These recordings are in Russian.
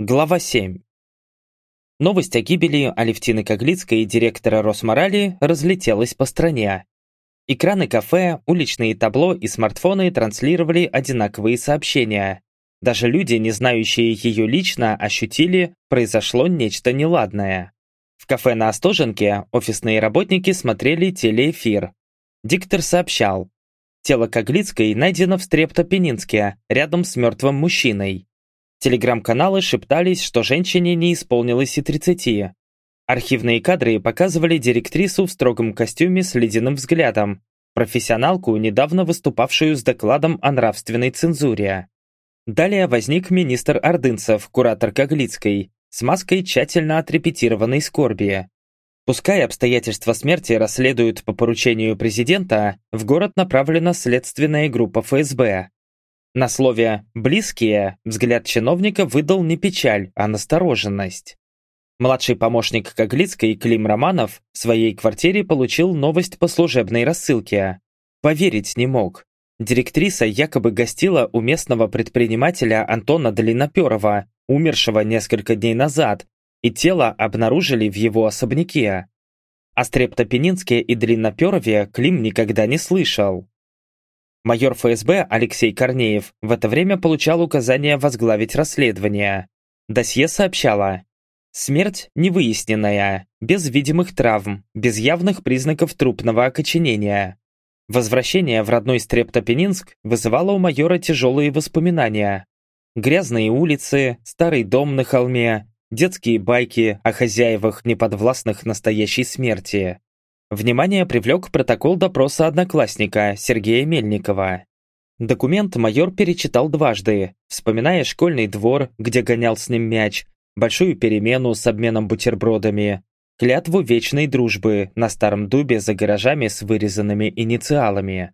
Глава 7. Новость о гибели Алевтины Коглицкой и директора Росморали разлетелась по стране. Экраны кафе, уличные табло и смартфоны транслировали одинаковые сообщения. Даже люди, не знающие ее лично, ощутили, произошло нечто неладное. В кафе на Остоженке офисные работники смотрели телеэфир. Диктор сообщал. Тело Коглицкой найдено в Стрептопенинске, рядом с мертвым мужчиной. Телеграм-каналы шептались, что женщине не исполнилось и 30. Архивные кадры показывали директрису в строгом костюме с ледяным взглядом, профессионалку, недавно выступавшую с докладом о нравственной цензуре. Далее возник министр Ордынцев, куратор Коглицкой, с маской тщательно отрепетированной скорби. Пускай обстоятельства смерти расследуют по поручению президента, в город направлена следственная группа ФСБ. На слове «близкие» взгляд чиновника выдал не печаль, а настороженность. Младший помощник Коглицкой Клим Романов в своей квартире получил новость по служебной рассылке. Поверить не мог. Директриса якобы гостила у местного предпринимателя Антона Длинноперова, умершего несколько дней назад, и тело обнаружили в его особняке. О Стрептопенинске и Длинноперове Клим никогда не слышал. Майор ФСБ Алексей Корнеев в это время получал указание возглавить расследование. Досье сообщало «Смерть невыясненная, без видимых травм, без явных признаков трупного окоченения». Возвращение в родной Стрептопенинск вызывало у майора тяжелые воспоминания. Грязные улицы, старый дом на холме, детские байки о хозяевах, неподвластных настоящей смерти. Внимание привлек протокол допроса одноклассника Сергея Мельникова. Документ майор перечитал дважды, вспоминая школьный двор, где гонял с ним мяч, большую перемену с обменом бутербродами, клятву вечной дружбы на старом дубе за гаражами с вырезанными инициалами.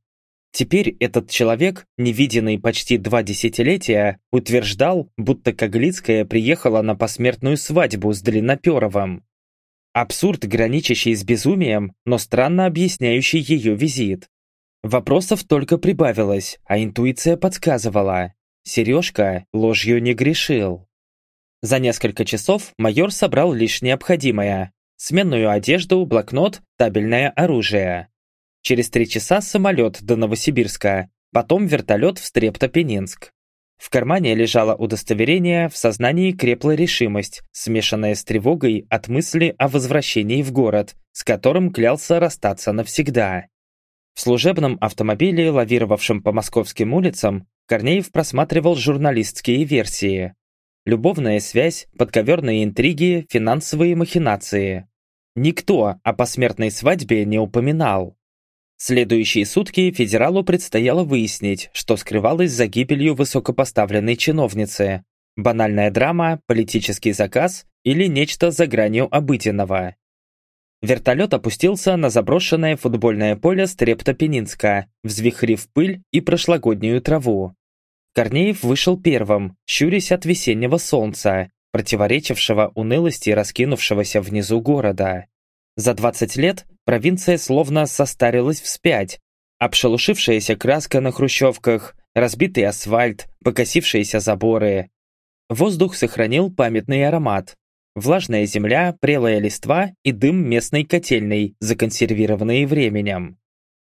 Теперь этот человек, невиденный почти два десятилетия, утверждал, будто Коглицкая приехала на посмертную свадьбу с Длинноперовым. Абсурд, граничащий с безумием, но странно объясняющий ее визит. Вопросов только прибавилось, а интуиция подсказывала. Сережка ложью не грешил. За несколько часов майор собрал лишь необходимое. Сменную одежду, блокнот, табельное оружие. Через три часа самолет до Новосибирска, потом вертолет в Стрептопенинск. В кармане лежало удостоверение, в сознании крепла решимость, смешанная с тревогой от мысли о возвращении в город, с которым клялся расстаться навсегда. В служебном автомобиле, лавировавшем по московским улицам, Корнеев просматривал журналистские версии. Любовная связь, подковерные интриги, финансовые махинации. Никто о посмертной свадьбе не упоминал. Следующие сутки федералу предстояло выяснить, что скрывалось за гибелью высокопоставленной чиновницы. Банальная драма, политический заказ или нечто за гранью обыденного. Вертолет опустился на заброшенное футбольное поле Стрептопенинска, взвихрив пыль и прошлогоднюю траву. Корнеев вышел первым, щурясь от весеннего солнца, противоречившего унылости раскинувшегося внизу города. За 20 лет провинция словно состарилась вспять. Обшелушившаяся краска на хрущевках, разбитый асфальт, покосившиеся заборы. Воздух сохранил памятный аромат. Влажная земля, прелая листва и дым местной котельной, законсервированные временем.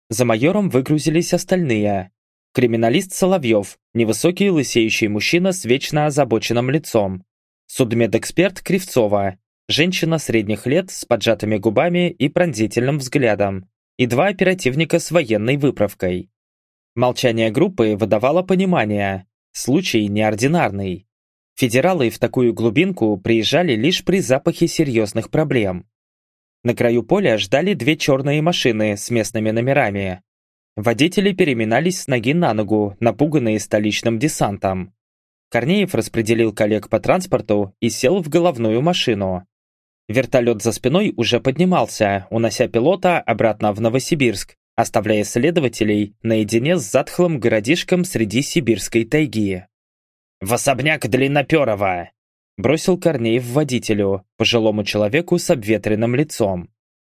За майором выгрузились остальные. Криминалист Соловьев, невысокий лысеющий мужчина с вечно озабоченным лицом. Судмедэксперт Кривцова, женщина средних лет с поджатыми губами и пронзительным взглядом, и два оперативника с военной выправкой. Молчание группы выдавало понимание, случай неординарный. Федералы в такую глубинку приезжали лишь при запахе серьезных проблем. На краю поля ждали две черные машины с местными номерами. Водители переминались с ноги на ногу, напуганные столичным десантом. Корнеев распределил коллег по транспорту и сел в головную машину. Вертолет за спиной уже поднимался, унося пилота обратно в Новосибирск, оставляя следователей наедине с затхлым городишком среди сибирской тайги. «В особняк Длинноперова!» бросил Корнеев водителю, пожилому человеку с обветренным лицом.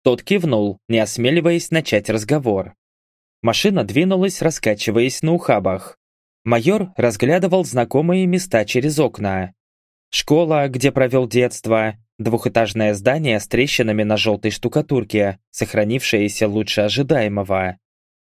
Тот кивнул, не осмеливаясь начать разговор. Машина двинулась, раскачиваясь на ухабах. Майор разглядывал знакомые места через окна. Школа, где провел детство, двухэтажное здание с трещинами на желтой штукатурке, сохранившееся лучше ожидаемого.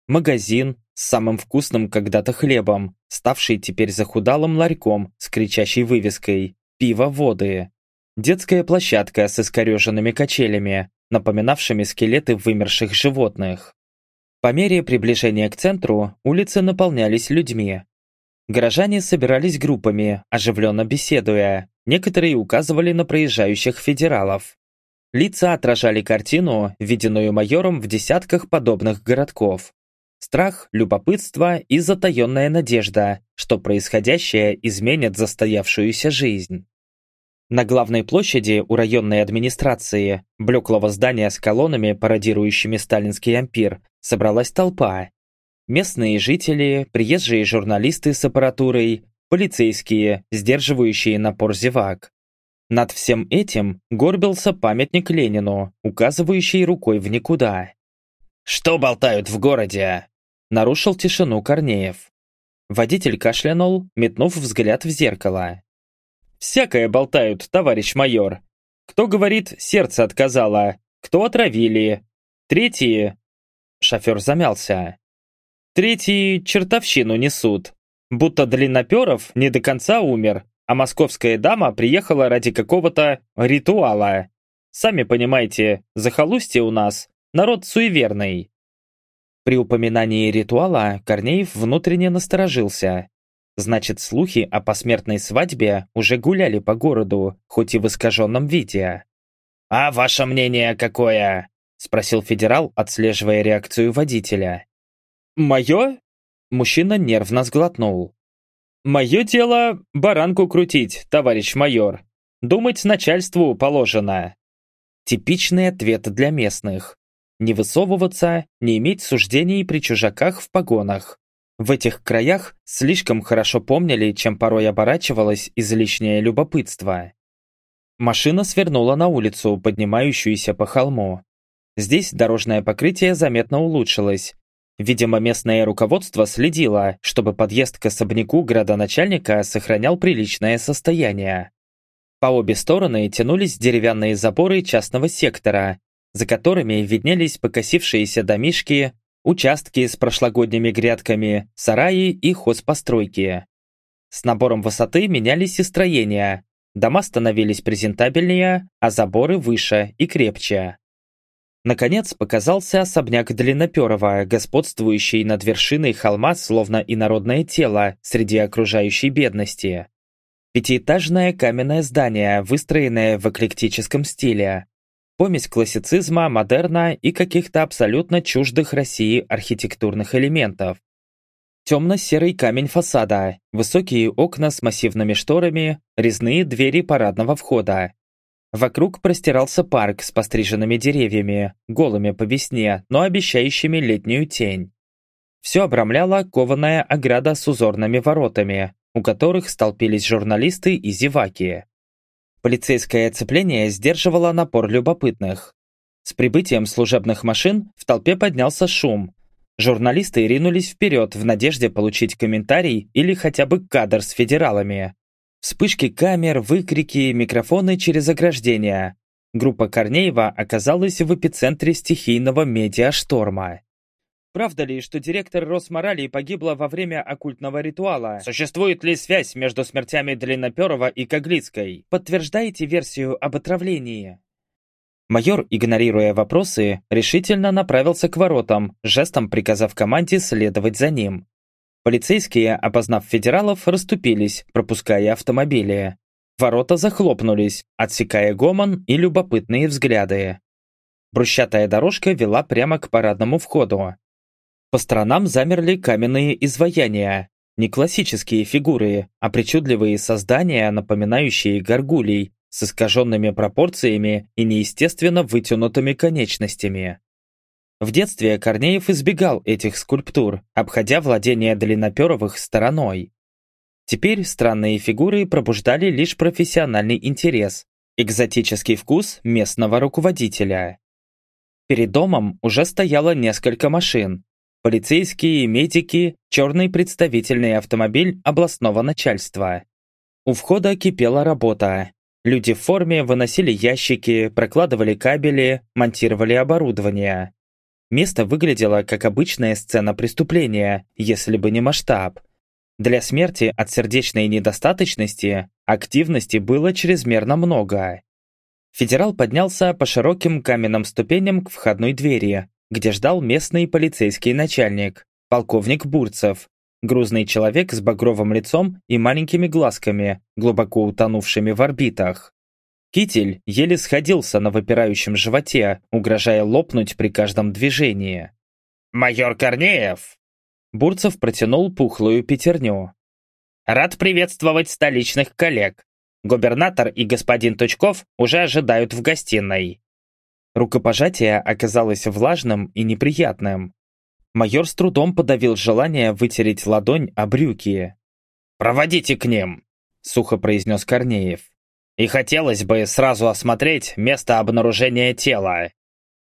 Магазин с самым вкусным когда-то хлебом, ставший теперь захудалым ларьком с кричащей вывеской «Пиво-воды». Детская площадка с искореженными качелями, напоминавшими скелеты вымерших животных. По мере приближения к центру улицы наполнялись людьми. Горожане собирались группами, оживленно беседуя, некоторые указывали на проезжающих федералов. Лица отражали картину, виденную майором в десятках подобных городков. Страх, любопытство и затаенная надежда, что происходящее изменит застоявшуюся жизнь. На главной площади у районной администрации, блеклого здания с колоннами, пародирующими сталинский ампир, собралась толпа. Местные жители, приезжие журналисты с аппаратурой, полицейские, сдерживающие напор зевак. Над всем этим горбился памятник Ленину, указывающий рукой в никуда. «Что болтают в городе?» Нарушил тишину Корнеев. Водитель кашлянул, метнув взгляд в зеркало. Всякое болтают, товарищ майор. Кто говорит, сердце отказало, кто отравили. Третьи... Шофер замялся. Третьи чертовщину несут. Будто Длинноперов не до конца умер, а московская дама приехала ради какого-то ритуала. Сами понимаете, захолустье у нас, народ суеверный. При упоминании ритуала Корнеев внутренне насторожился. Значит, слухи о посмертной свадьбе уже гуляли по городу, хоть и в искаженном виде. «А ваше мнение какое?» – спросил федерал, отслеживая реакцию водителя. «Мое?» – мужчина нервно сглотнул. «Мое дело – баранку крутить, товарищ майор. Думать начальству положено». Типичный ответ для местных. Не высовываться, не иметь суждений при чужаках в погонах. В этих краях слишком хорошо помнили, чем порой оборачивалось излишнее любопытство. Машина свернула на улицу, поднимающуюся по холму. Здесь дорожное покрытие заметно улучшилось. Видимо, местное руководство следило, чтобы подъезд к особняку градоначальника сохранял приличное состояние. По обе стороны тянулись деревянные заборы частного сектора, за которыми виднелись покосившиеся домишки, участки с прошлогодними грядками, сараи и хозпостройки. С набором высоты менялись и строения. Дома становились презентабельнее, а заборы выше и крепче. Наконец показался особняк Длинноперова, господствующий над вершиной холма словно инородное тело среди окружающей бедности. Пятиэтажное каменное здание, выстроенное в эклектическом стиле, помесь классицизма, модерна и каких-то абсолютно чуждых России архитектурных элементов. Темно-серый камень фасада, высокие окна с массивными шторами, резные двери парадного входа. Вокруг простирался парк с постриженными деревьями, голыми по весне, но обещающими летнюю тень. Все обрамляла кованая ограда с узорными воротами, у которых столпились журналисты и зеваки. Полицейское оцепление сдерживало напор любопытных. С прибытием служебных машин в толпе поднялся шум. Журналисты ринулись вперед в надежде получить комментарий или хотя бы кадр с федералами. Вспышки камер, выкрики, микрофоны через ограждения. Группа Корнеева оказалась в эпицентре стихийного медиашторма. Правда ли, что директор Росморали погибла во время оккультного ритуала? Существует ли связь между смертями Длинноперова и Коглицкой? Подтверждаете версию об отравлении? Майор, игнорируя вопросы, решительно направился к воротам, жестом приказав команде следовать за ним. Полицейские, опознав федералов, расступились, пропуская автомобили. Ворота захлопнулись, отсекая гомон и любопытные взгляды. Брусчатая дорожка вела прямо к парадному входу. По сторонам замерли каменные изваяния. Не классические фигуры, а причудливые создания, напоминающие горгулей, с искаженными пропорциями и неестественно вытянутыми конечностями. В детстве Корнеев избегал этих скульптур, обходя владения Длинноперовых стороной. Теперь странные фигуры пробуждали лишь профессиональный интерес, экзотический вкус местного руководителя. Перед домом уже стояло несколько машин, полицейские, медики, черный представительный автомобиль областного начальства. У входа кипела работа. Люди в форме выносили ящики, прокладывали кабели, монтировали оборудование. Место выглядело как обычная сцена преступления, если бы не масштаб. Для смерти от сердечной недостаточности активности было чрезмерно много. Федерал поднялся по широким каменным ступеням к входной двери, где ждал местный полицейский начальник, полковник Бурцев, грузный человек с багровым лицом и маленькими глазками, глубоко утонувшими в орбитах. Китель еле сходился на выпирающем животе, угрожая лопнуть при каждом движении. «Майор Корнеев!» Бурцев протянул пухлую пятерню. «Рад приветствовать столичных коллег. Губернатор и господин Тучков уже ожидают в гостиной». Рукопожатие оказалось влажным и неприятным. Майор с трудом подавил желание вытереть ладонь о брюки. «Проводите к ним», — сухо произнес Корнеев. И хотелось бы сразу осмотреть место обнаружения тела.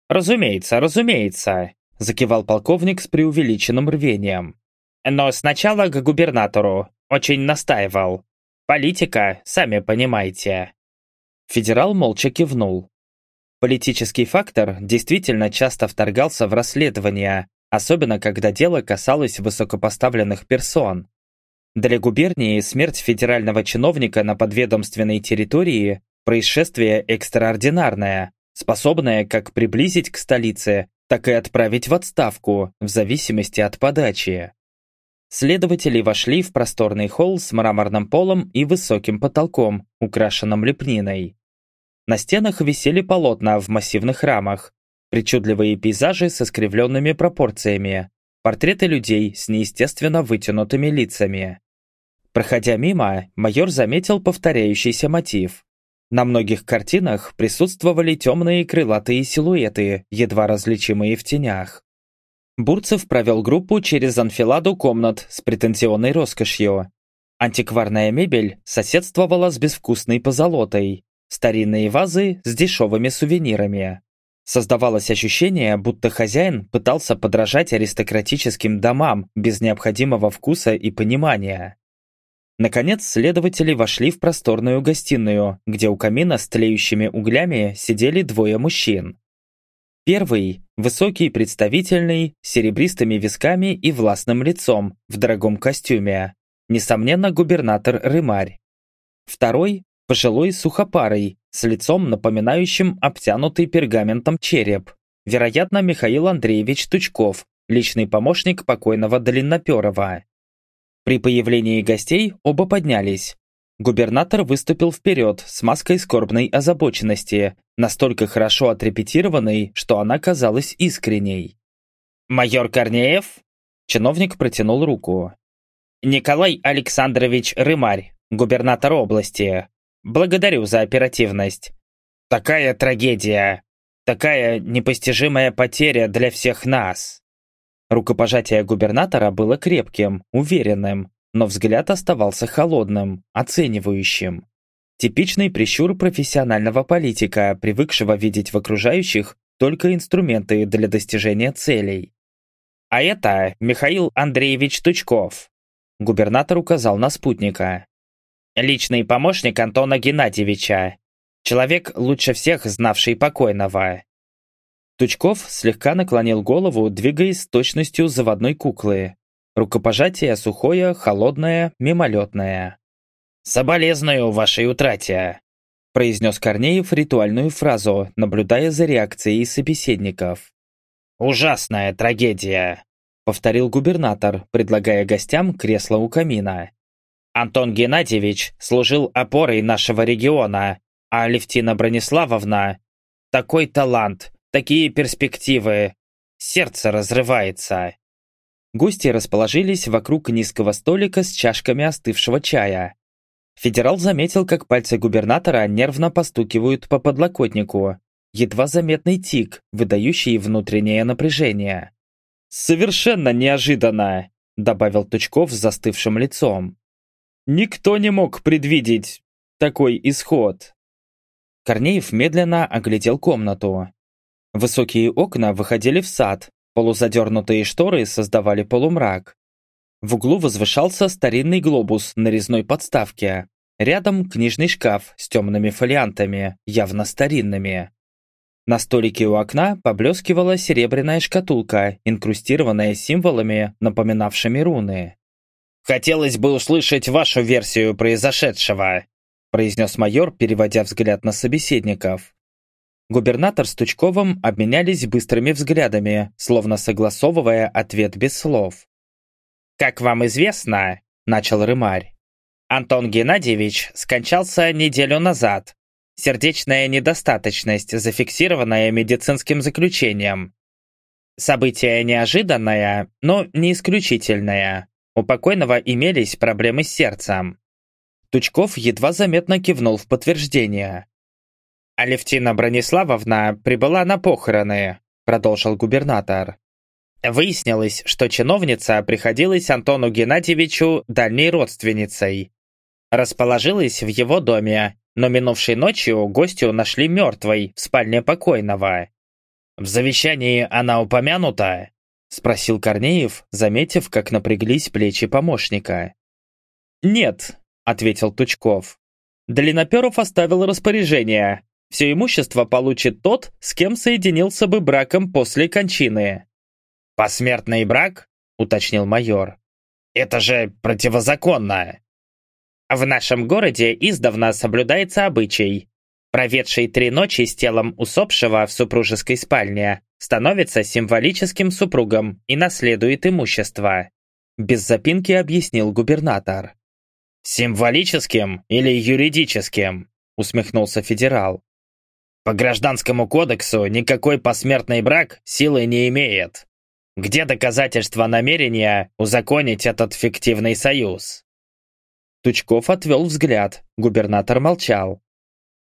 «Разумеется, разумеется», – закивал полковник с преувеличенным рвением. «Но сначала к губернатору. Очень настаивал. Политика, сами понимаете». Федерал молча кивнул. Политический фактор действительно часто вторгался в расследования, особенно когда дело касалось высокопоставленных персон. Для губернии смерть федерального чиновника на подведомственной территории – происшествие экстраординарное, способное как приблизить к столице, так и отправить в отставку, в зависимости от подачи. Следователи вошли в просторный холл с мраморным полом и высоким потолком, украшенным лепниной. На стенах висели полотна в массивных рамах, причудливые пейзажи с искривленными пропорциями, портреты людей с неестественно вытянутыми лицами. Проходя мимо, майор заметил повторяющийся мотив. На многих картинах присутствовали темные крылатые силуэты, едва различимые в тенях. Бурцев провел группу через анфиладу комнат с претензионной роскошью. Антикварная мебель соседствовала с безвкусной позолотой, старинные вазы с дешевыми сувенирами. Создавалось ощущение, будто хозяин пытался подражать аристократическим домам без необходимого вкуса и понимания. Наконец, следователи вошли в просторную гостиную, где у камина с тлеющими углями сидели двое мужчин. Первый – высокий, представительный, с серебристыми висками и властным лицом, в дорогом костюме. Несомненно, губернатор Рымарь. Второй – пожилой сухопарый, с лицом, напоминающим обтянутый пергаментом череп. Вероятно, Михаил Андреевич Тучков, личный помощник покойного Длинноперова. При появлении гостей оба поднялись. Губернатор выступил вперед с маской скорбной озабоченности, настолько хорошо отрепетированной, что она казалась искренней. «Майор Корнеев?» Чиновник протянул руку. «Николай Александрович Рымарь, губернатор области. Благодарю за оперативность. Такая трагедия, такая непостижимая потеря для всех нас. Рукопожатие губернатора было крепким, уверенным, но взгляд оставался холодным, оценивающим. Типичный прищур профессионального политика, привыкшего видеть в окружающих только инструменты для достижения целей. «А это Михаил Андреевич Тучков», – губернатор указал на спутника. Личный помощник Антона Геннадьевича. Человек, лучше всех знавший покойного. Тучков слегка наклонил голову, двигаясь с точностью заводной куклы. Рукопожатие сухое, холодное, мимолетное. «Соболезную вашей утрате», – произнес Корнеев ритуальную фразу, наблюдая за реакцией собеседников. «Ужасная трагедия», – повторил губернатор, предлагая гостям кресло у камина. Антон Геннадьевич служил опорой нашего региона, а Левтина Брониславовна – такой талант, такие перспективы. Сердце разрывается. Гости расположились вокруг низкого столика с чашками остывшего чая. Федерал заметил, как пальцы губернатора нервно постукивают по подлокотнику. Едва заметный тик, выдающий внутреннее напряжение. «Совершенно неожиданно!» – добавил Тучков с застывшим лицом. Никто не мог предвидеть такой исход. Корнеев медленно оглядел комнату. Высокие окна выходили в сад, полузадернутые шторы создавали полумрак. В углу возвышался старинный глобус на резной подставке. Рядом книжный шкаф с темными фолиантами, явно старинными. На столике у окна поблескивала серебряная шкатулка, инкрустированная символами, напоминавшими руны. «Хотелось бы услышать вашу версию произошедшего», произнес майор, переводя взгляд на собеседников. Губернатор с Тучковым обменялись быстрыми взглядами, словно согласовывая ответ без слов. «Как вам известно», — начал Рымарь, Антон Геннадьевич скончался неделю назад. Сердечная недостаточность, зафиксированная медицинским заключением. Событие неожиданное, но не исключительное. У покойного имелись проблемы с сердцем. Тучков едва заметно кивнул в подтверждение. «Алевтина Брониславовна прибыла на похороны», продолжил губернатор. Выяснилось, что чиновница приходилась Антону Геннадьевичу дальней родственницей. Расположилась в его доме, но минувшей ночью гостью нашли мертвой в спальне покойного. «В завещании она упомянута?» Спросил Корнеев, заметив, как напряглись плечи помощника. «Нет», — ответил Тучков. Длинноперов оставил распоряжение. Все имущество получит тот, с кем соединился бы браком после кончины. «Посмертный брак?» — уточнил майор. «Это же противозаконно!» В нашем городе издавна соблюдается обычай. Проведший три ночи с телом усопшего в супружеской спальне становится символическим супругом и наследует имущество. Без запинки объяснил губернатор. «Символическим или юридическим?» усмехнулся федерал. По гражданскому кодексу никакой посмертный брак силы не имеет. Где доказательства намерения узаконить этот фиктивный союз? Тучков отвел взгляд, губернатор молчал.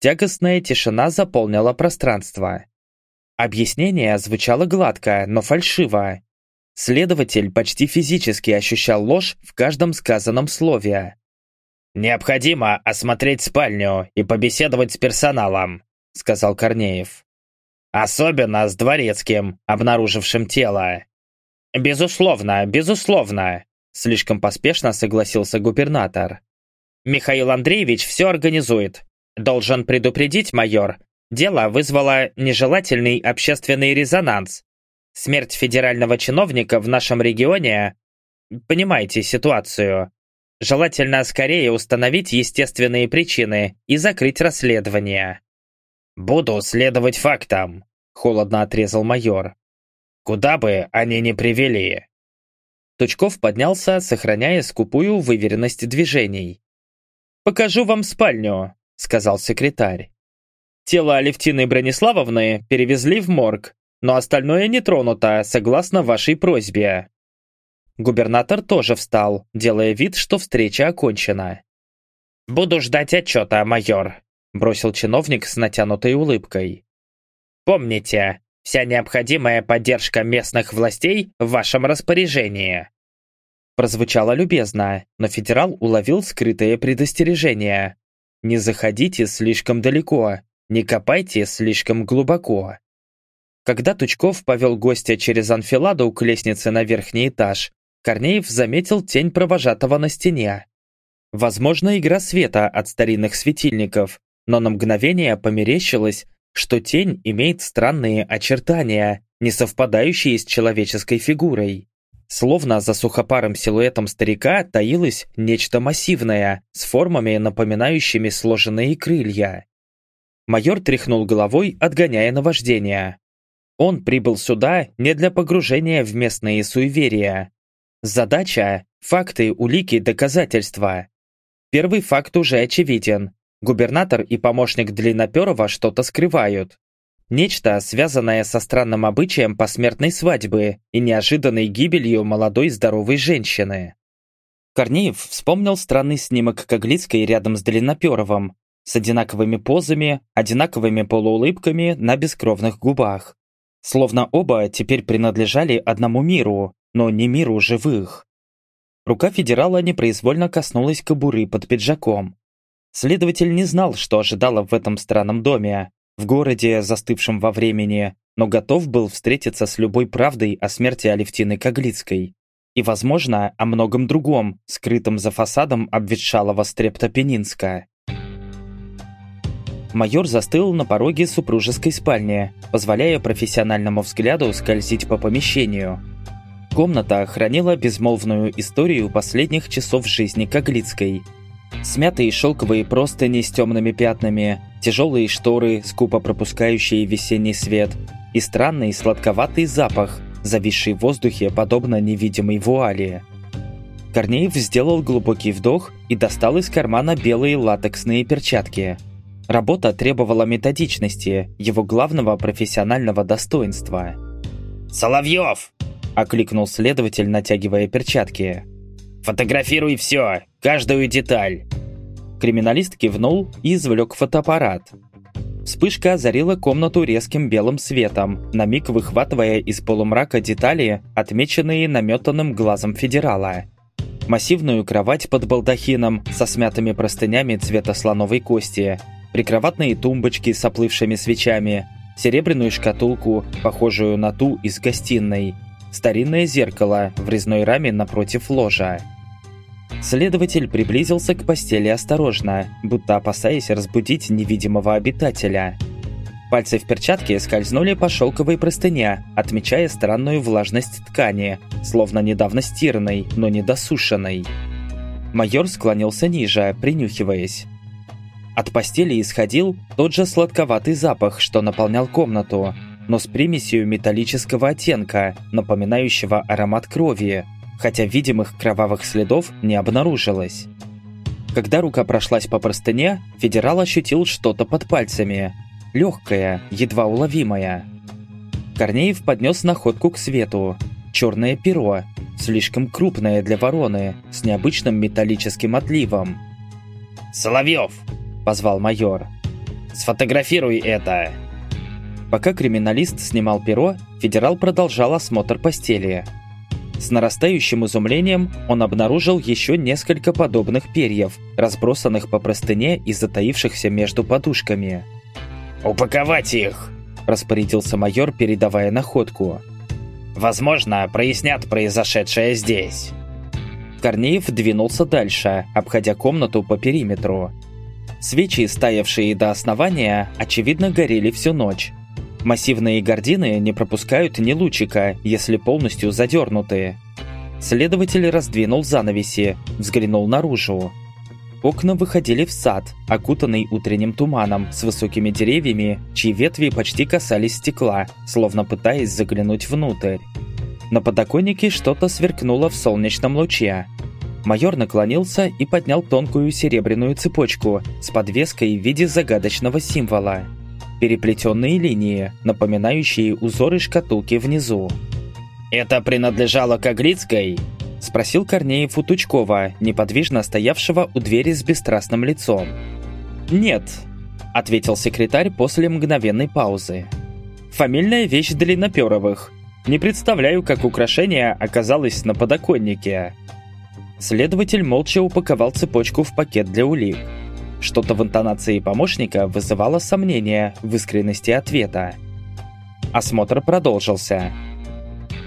Тягостная тишина заполнила пространство. Объяснение звучало гладко, но фальшиво. Следователь почти физически ощущал ложь в каждом сказанном слове. «Необходимо осмотреть спальню и побеседовать с персоналом», сказал Корнеев. «Особенно с дворецким, обнаружившим тело». «Безусловно, безусловно», слишком поспешно согласился губернатор. Михаил Андреевич все организует. Должен предупредить, майор, дело вызвало нежелательный общественный резонанс. Смерть федерального чиновника в нашем регионе... Понимаете ситуацию. Желательно скорее установить естественные причины и закрыть расследование. «Буду следовать фактам», — холодно отрезал майор. «Куда бы они ни привели». Тучков поднялся, сохраняя скупую выверенность движений. «Покажу вам спальню», — сказал секретарь. Тело Алевтины Брониславовны перевезли в морг, но остальное не тронуто, согласно вашей просьбе. Губернатор тоже встал, делая вид, что встреча окончена. «Буду ждать отчета, майор», — бросил чиновник с натянутой улыбкой. «Помните, вся необходимая поддержка местных властей в вашем распоряжении». Прозвучало любезно, но федерал уловил скрытое предостережение. Не заходите слишком далеко, не копайте слишком глубоко. Когда Тучков повел гостя через анфиладу к лестнице на верхний этаж, Корнеев заметил тень провожатого на стене. Возможно, игра света от старинных светильников, но на мгновение померещилось, что тень имеет странные очертания, не совпадающие с человеческой фигурой. Словно за сухопарым силуэтом старика таилось нечто массивное, с формами, напоминающими сложенные крылья. Майор тряхнул головой, отгоняя наваждение. Он прибыл сюда не для погружения в местные суеверия. Задача – факты, улики, доказательства. Первый факт уже очевиден. Губернатор и помощник Длинноперова что-то скрывают. Нечто, связанное со странным обычаем посмертной свадьбы и неожиданной гибелью молодой здоровой женщины. Корнеев вспомнил странный снимок Коглицкой рядом с Длинноперовым, с одинаковыми позами, одинаковыми полуулыбками на бескровных губах. Словно оба теперь принадлежали одному миру, но не миру живых. Рука федерала непроизвольно коснулась кобуры под пиджаком. Следователь не знал, что ожидало в этом странном доме, в городе, застывшем во времени, но готов был встретиться с любой правдой о смерти Алевтины Коглицкой. И, возможно, о многом другом, скрытом за фасадом обветшалого стрептопенинска. Майор застыл на пороге супружеской спальни, позволяя профессиональному взгляду скользить по помещению. Комната хранила безмолвную историю последних часов жизни Коглицкой. Смятые шелковые простыни с темными пятнами, тяжелые шторы, скупо пропускающие весенний свет, и странный сладковатый запах, зависший в воздухе подобно невидимой вуали. Корнеев сделал глубокий вдох и достал из кармана белые латексные перчатки. Работа требовала методичности, его главного профессионального достоинства. «Соловьев!» – окликнул следователь, натягивая перчатки. «Фотографируй все, каждую деталь!» Криминалист кивнул и извлек фотоаппарат. Вспышка озарила комнату резким белым светом, на миг выхватывая из полумрака детали, отмеченные наметанным глазом федерала. Массивную кровать под балдахином со смятыми простынями цвета слоновой кости – прикроватные тумбочки с оплывшими свечами, серебряную шкатулку, похожую на ту из гостиной, старинное зеркало в резной раме напротив ложа. Следователь приблизился к постели осторожно, будто опасаясь разбудить невидимого обитателя. Пальцы в перчатке скользнули по шелковой простыне, отмечая странную влажность ткани, словно недавно стиранной, но не досушенной. Майор склонился ниже, принюхиваясь. От постели исходил тот же сладковатый запах, что наполнял комнату, но с примесью металлического оттенка, напоминающего аромат крови, хотя видимых кровавых следов не обнаружилось. Когда рука прошлась по простыне, федерал ощутил что-то под пальцами. Легкое, едва уловимое. Корнеев поднес находку к свету. Черное перо, слишком крупное для вороны, с необычным металлическим отливом. «Соловьев!» позвал майор. «Сфотографируй это!» Пока криминалист снимал перо, федерал продолжал осмотр постели. С нарастающим изумлением он обнаружил еще несколько подобных перьев, разбросанных по простыне и затаившихся между подушками. «Упаковать их!» – распорядился майор, передавая находку. «Возможно, прояснят произошедшее здесь». Корнеев двинулся дальше, обходя комнату по периметру. Свечи, стоявшие до основания, очевидно горели всю ночь. Массивные гардины не пропускают ни лучика, если полностью задернуты. Следователь раздвинул занавеси, взглянул наружу. Окна выходили в сад, окутанный утренним туманом, с высокими деревьями, чьи ветви почти касались стекла, словно пытаясь заглянуть внутрь. На подоконнике что-то сверкнуло в солнечном луче, Майор наклонился и поднял тонкую серебряную цепочку с подвеской в виде загадочного символа. Переплетенные линии, напоминающие узоры шкатулки внизу. «Это принадлежало Коглицкой?» – спросил Корнеев у Тучкова, неподвижно стоявшего у двери с бесстрастным лицом. «Нет», – ответил секретарь после мгновенной паузы. «Фамильная вещь Длинноперовых. Не представляю, как украшение оказалось на подоконнике». Следователь молча упаковал цепочку в пакет для улик. Что-то в интонации помощника вызывало сомнения в искренности ответа. Осмотр продолжился.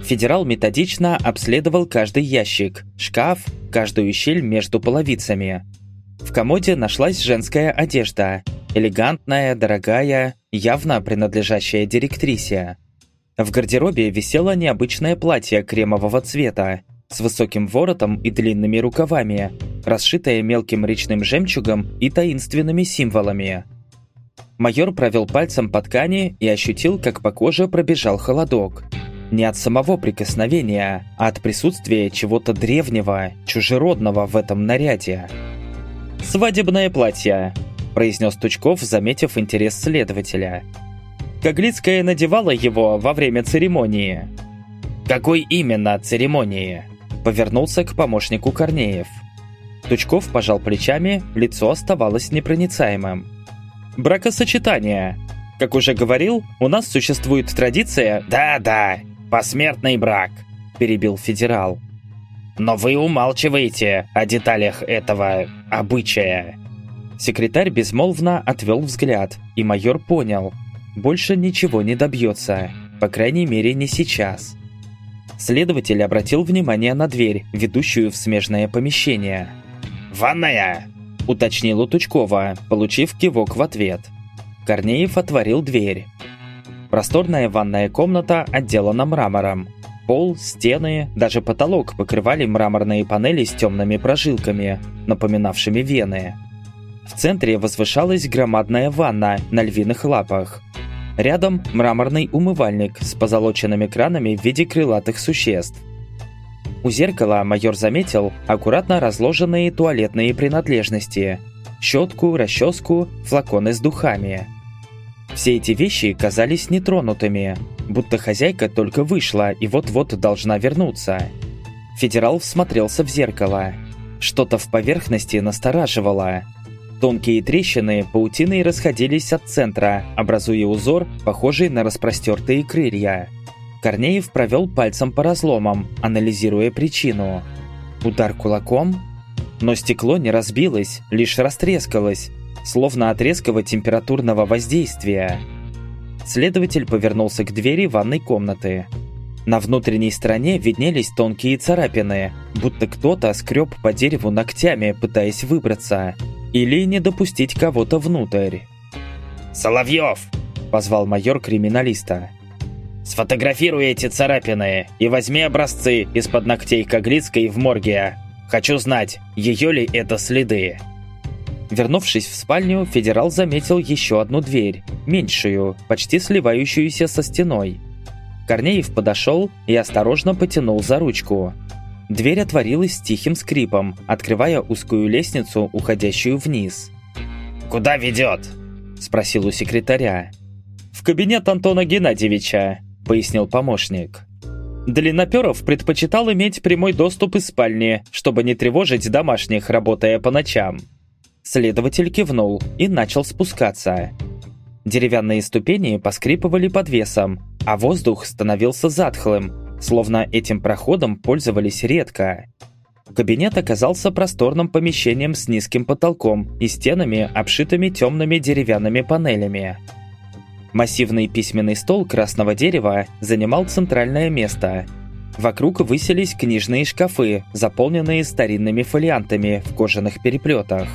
Федерал методично обследовал каждый ящик, шкаф, каждую щель между половицами. В комоде нашлась женская одежда, элегантная, дорогая, явно принадлежащая директрисе. В гардеробе висело необычное платье кремового цвета, с высоким воротом и длинными рукавами, расшитая мелким речным жемчугом и таинственными символами. Майор провел пальцем по ткани и ощутил, как по коже пробежал холодок. Не от самого прикосновения, а от присутствия чего-то древнего, чужеродного в этом наряде. «Свадебное платье», – произнес Тучков, заметив интерес следователя. Коглицкая надевала его во время церемонии. «Какой именно церемонии?» Повернулся к помощнику Корнеев. Тучков пожал плечами, лицо оставалось непроницаемым. «Бракосочетание. Как уже говорил, у нас существует традиция...» «Да-да, посмертный брак», – перебил федерал. «Но вы умалчиваете о деталях этого обычая». Секретарь безмолвно отвел взгляд, и майор понял. Больше ничего не добьется, по крайней мере не сейчас. Следователь обратил внимание на дверь, ведущую в смежное помещение. «Ванная!» – уточнил у Тучкова, получив кивок в ответ. Корнеев отворил дверь. Просторная ванная комната отделана мрамором. Пол, стены, даже потолок покрывали мраморные панели с темными прожилками, напоминавшими вены. В центре возвышалась громадная ванна на львиных лапах. Рядом мраморный умывальник с позолоченными кранами в виде крылатых существ. У зеркала майор заметил аккуратно разложенные туалетные принадлежности – щетку, расческу, флаконы с духами – все эти вещи казались нетронутыми, будто хозяйка только вышла и вот-вот должна вернуться. Федерал всмотрелся в зеркало. Что-то в поверхности настораживало. Тонкие трещины паутиной расходились от центра, образуя узор, похожий на распростертые крылья. Корнеев провел пальцем по разломам, анализируя причину. Удар кулаком? Но стекло не разбилось, лишь растрескалось, словно от резкого температурного воздействия. Следователь повернулся к двери ванной комнаты. На внутренней стороне виднелись тонкие царапины, будто кто-то скреб по дереву ногтями, пытаясь выбраться, или не допустить кого-то внутрь. «Соловьев!» – позвал майор криминалиста. «Сфотографируй эти царапины и возьми образцы из-под ногтей Коглицкой в морге. Хочу знать, ее ли это следы». Вернувшись в спальню, федерал заметил еще одну дверь, меньшую, почти сливающуюся со стеной. Корнеев подошел и осторожно потянул за ручку. Дверь отворилась с тихим скрипом, открывая узкую лестницу, уходящую вниз. «Куда ведет?» – спросил у секретаря. «В кабинет Антона Геннадьевича», – пояснил помощник. Длинноперов предпочитал иметь прямой доступ из спальни, чтобы не тревожить домашних, работая по ночам. Следователь кивнул и начал спускаться. Деревянные ступени поскрипывали под весом, а воздух становился затхлым, словно этим проходом пользовались редко. Кабинет оказался просторным помещением с низким потолком и стенами, обшитыми темными деревянными панелями. Массивный письменный стол красного дерева занимал центральное место. Вокруг высились книжные шкафы, заполненные старинными фолиантами в кожаных переплетах.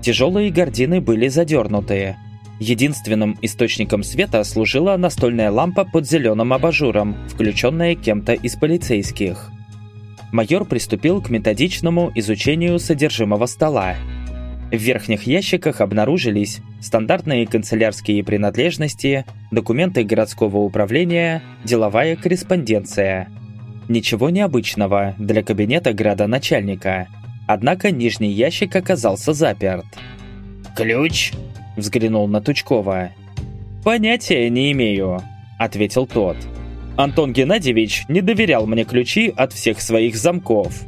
Тяжелые гардины были задернуты. Единственным источником света служила настольная лампа под зеленым абажуром, включенная кем-то из полицейских. Майор приступил к методичному изучению содержимого стола. В верхних ящиках обнаружились стандартные канцелярские принадлежности, документы городского управления, деловая корреспонденция. Ничего необычного для кабинета градоначальника – Однако нижний ящик оказался заперт. «Ключ?» – взглянул на Тучкова. «Понятия не имею», – ответил тот. «Антон Геннадьевич не доверял мне ключи от всех своих замков».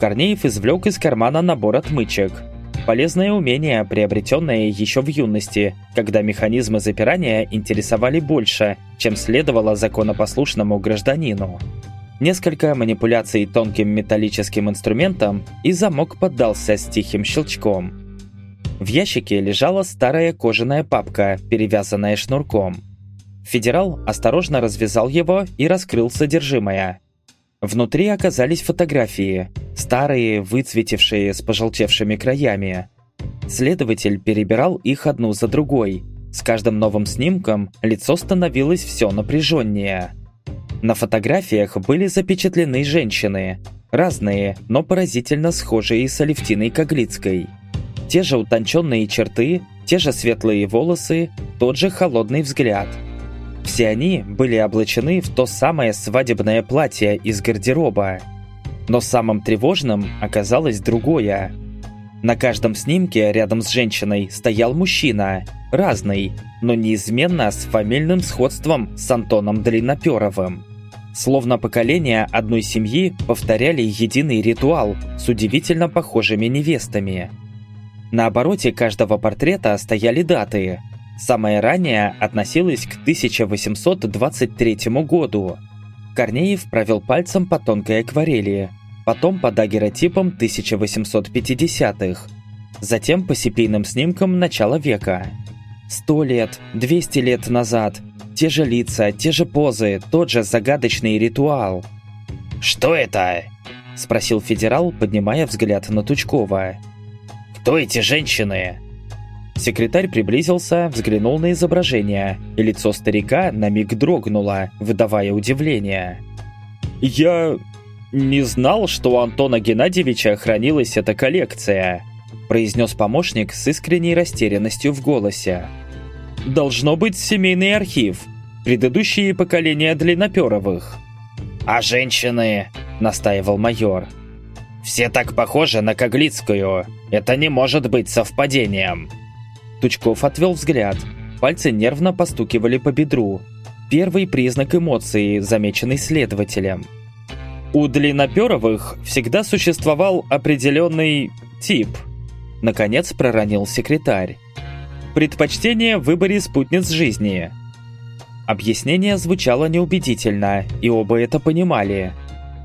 Корнеев извлек из кармана набор отмычек. Полезное умение, приобретенное еще в юности, когда механизмы запирания интересовали больше, чем следовало законопослушному гражданину. Несколько манипуляций тонким металлическим инструментом, и замок поддался с тихим щелчком. В ящике лежала старая кожаная папка, перевязанная шнурком. Федерал осторожно развязал его и раскрыл содержимое. Внутри оказались фотографии, старые, выцветившие с пожелтевшими краями. Следователь перебирал их одну за другой. С каждым новым снимком лицо становилось все напряженнее – на фотографиях были запечатлены женщины, разные, но поразительно схожие с Алевтиной Коглицкой. Те же утонченные черты, те же светлые волосы, тот же холодный взгляд. Все они были облачены в то самое свадебное платье из гардероба. Но самым тревожным оказалось другое. На каждом снимке рядом с женщиной стоял мужчина, разный, но неизменно с фамильным сходством с Антоном Длинноперовым. Словно поколения одной семьи повторяли единый ритуал с удивительно похожими невестами. На обороте каждого портрета стояли даты. Самая ранняя относилась к 1823 году. Корнеев провел пальцем по тонкой акварели, потом по дагеротипам 1850-х, затем по сепийным снимкам начала века. Сто лет, 200 лет назад – те же лица, те же позы, тот же загадочный ритуал. «Что это?» – спросил федерал, поднимая взгляд на Тучкова. «Кто эти женщины?» Секретарь приблизился, взглянул на изображение, и лицо старика на миг дрогнуло, выдавая удивление. «Я не знал, что у Антона Геннадьевича хранилась эта коллекция», произнес помощник с искренней растерянностью в голосе. «Должно быть семейный архив, предыдущие поколения длинноперовых». «А женщины?» – настаивал майор. «Все так похожи на Коглицкую. Это не может быть совпадением». Тучков отвел взгляд. Пальцы нервно постукивали по бедру. Первый признак эмоции, замеченный следователем. У длинноперовых всегда существовал определенный тип. Наконец проронил секретарь. Предпочтение в выборе спутниц жизни. Объяснение звучало неубедительно, и оба это понимали.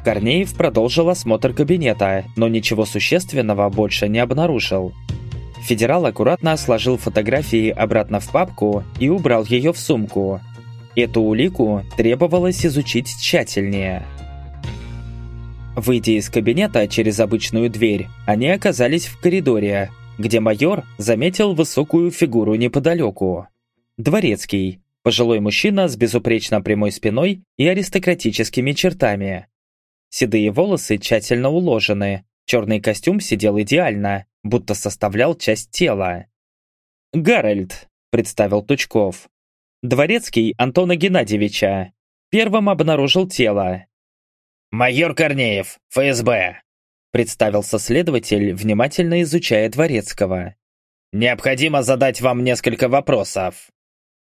Корнеев продолжил осмотр кабинета, но ничего существенного больше не обнаружил. Федерал аккуратно сложил фотографии обратно в папку и убрал ее в сумку. Эту улику требовалось изучить тщательнее. Выйдя из кабинета через обычную дверь, они оказались в коридоре, где майор заметил высокую фигуру неподалеку. Дворецкий, пожилой мужчина с безупречно прямой спиной и аристократическими чертами. Седые волосы тщательно уложены, черный костюм сидел идеально, будто составлял часть тела. «Гарольд», — представил Тучков. «Дворецкий Антона Геннадьевича. Первым обнаружил тело». «Майор Корнеев, ФСБ», — представился следователь, внимательно изучая Дворецкого. «Необходимо задать вам несколько вопросов».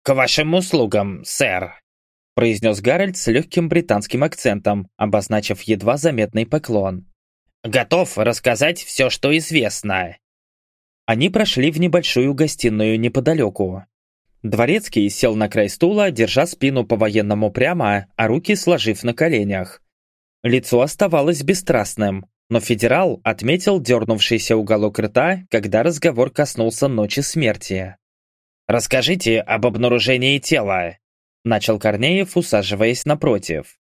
«К вашим услугам, сэр», — произнес Гарольд с легким британским акцентом, обозначив едва заметный поклон. Готов рассказать все, что известно». Они прошли в небольшую гостиную неподалеку. Дворецкий сел на край стула, держа спину по-военному прямо, а руки сложив на коленях. Лицо оставалось бесстрастным, но федерал отметил дернувшийся уголок рта, когда разговор коснулся ночи смерти. «Расскажите об обнаружении тела», – начал Корнеев, усаживаясь напротив.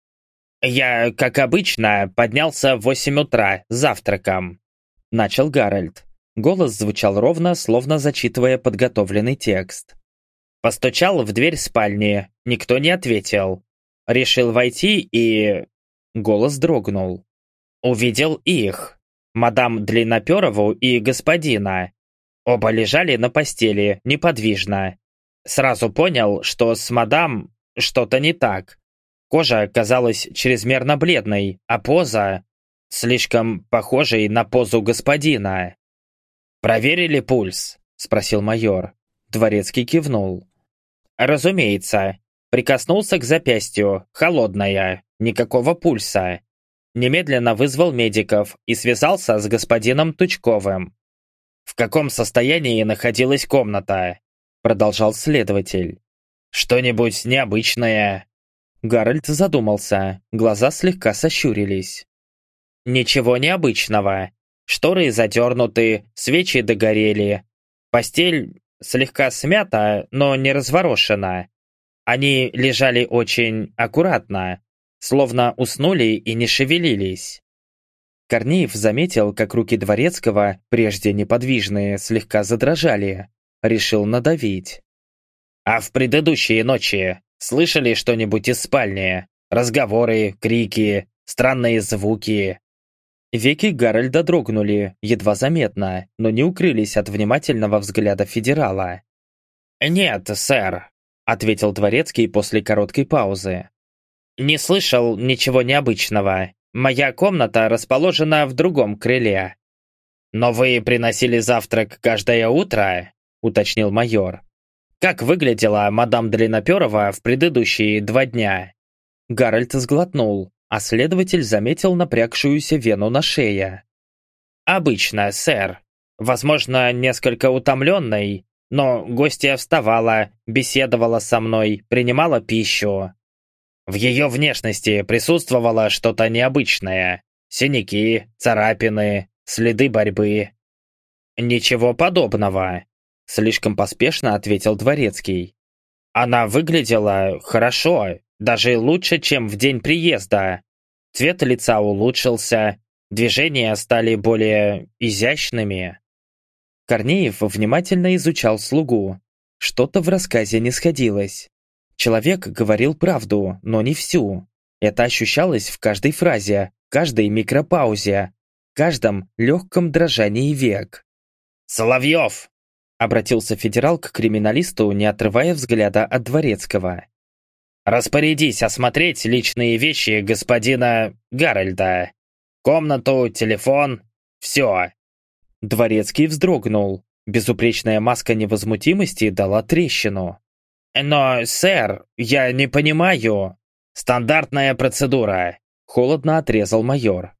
«Я, как обычно, поднялся в восемь утра, завтраком», — начал Гарольд. Голос звучал ровно, словно зачитывая подготовленный текст. Постучал в дверь спальни, никто не ответил. Решил войти и... Голос дрогнул. Увидел их. Мадам Длинноперову и господина. Оба лежали на постели, неподвижно. Сразу понял, что с мадам что-то не так. Кожа казалась чрезмерно бледной, а поза слишком похожей на позу господина. «Проверили пульс?» – спросил майор. Дворецкий кивнул. «Разумеется. Прикоснулся к запястью. Холодная. Никакого пульса. Немедленно вызвал медиков и связался с господином Тучковым. «В каком состоянии находилась комната?» Продолжал следователь. «Что-нибудь необычное?» Гарольд задумался, глаза слегка сощурились. «Ничего необычного. Шторы задернуты, свечи догорели. Постель слегка смята, но не разворошена. Они лежали очень аккуратно, словно уснули и не шевелились». Корнеев заметил, как руки Дворецкого, прежде неподвижные, слегка задрожали. Решил надавить. «А в предыдущие ночи Слышали что-нибудь из спальни? Разговоры, крики, странные звуки?» Веки Гарольда дрогнули, едва заметно, но не укрылись от внимательного взгляда федерала. «Нет, сэр», — ответил Дворецкий после короткой паузы. «Не слышал ничего необычного. Моя комната расположена в другом крыле». «Но вы приносили завтрак каждое утро?» — уточнил майор. Как выглядела мадам Длинноперова в предыдущие два дня? Гарольд сглотнул, а следователь заметил напрягшуюся вену на шее. «Обычно, сэр. Возможно, несколько утомленной, но гостья вставала, беседовала со мной, принимала пищу. В ее внешности присутствовало что-то необычное. Синяки, царапины, следы борьбы. Ничего подобного. Слишком поспешно ответил Дворецкий. Она выглядела хорошо, даже лучше, чем в день приезда. Цвет лица улучшился, движения стали более изящными. Корнеев внимательно изучал слугу. Что-то в рассказе не сходилось. Человек говорил правду, но не всю. Это ощущалось в каждой фразе, каждой микропаузе, каждом легком дрожании век. «Соловьев!» — обратился федерал к криминалисту, не отрывая взгляда от Дворецкого. «Распорядись осмотреть личные вещи господина Гарольда. Комнату, телефон, все». Дворецкий вздрогнул. Безупречная маска невозмутимости дала трещину. «Но, сэр, я не понимаю. Стандартная процедура», — холодно отрезал майор.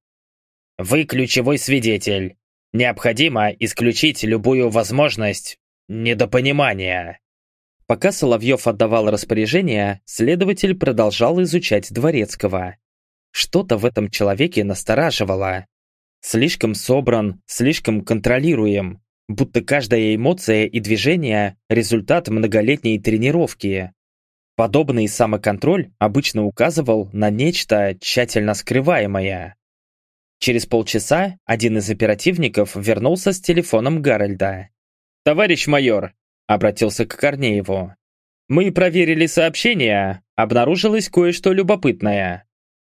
«Вы ключевой свидетель. Необходимо исключить любую возможность недопонимания». Пока Соловьев отдавал распоряжение, следователь продолжал изучать Дворецкого. Что-то в этом человеке настораживало. Слишком собран, слишком контролируем, будто каждая эмоция и движение – результат многолетней тренировки. Подобный самоконтроль обычно указывал на нечто тщательно скрываемое. Через полчаса один из оперативников вернулся с телефоном Гарольда. «Товарищ майор», — обратился к Корнееву, «мы проверили сообщение, обнаружилось кое-что любопытное».